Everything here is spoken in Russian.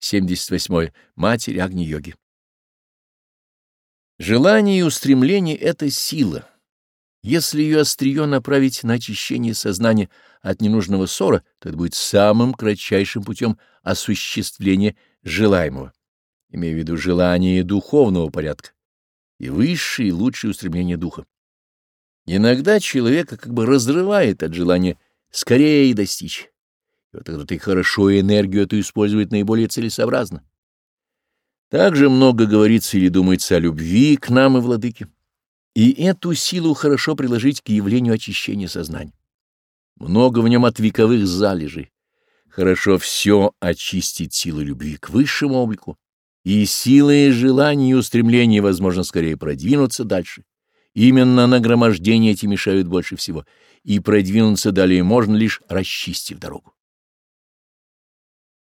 78. Матерь Агни-йоги. Желание и устремление — это сила. Если ее острие направить на очищение сознания от ненужного ссора, то это будет самым кратчайшим путем осуществления желаемого, имея в виду желание духовного порядка и высшие и лучшие устремления духа. Иногда человека как бы разрывает от желания скорее достичь это ты хорошо энергию эту использовать наиболее целесообразно. Также много говорится или думается о любви к нам и владыке. И эту силу хорошо приложить к явлению очищения сознания. Много в нем от вековых залежей. Хорошо все очистить силу любви к высшему облику, и силы желания и устремления, возможно, скорее продвинуться дальше. Именно нагромождения эти мешают больше всего, и продвинуться далее можно лишь расчистив дорогу.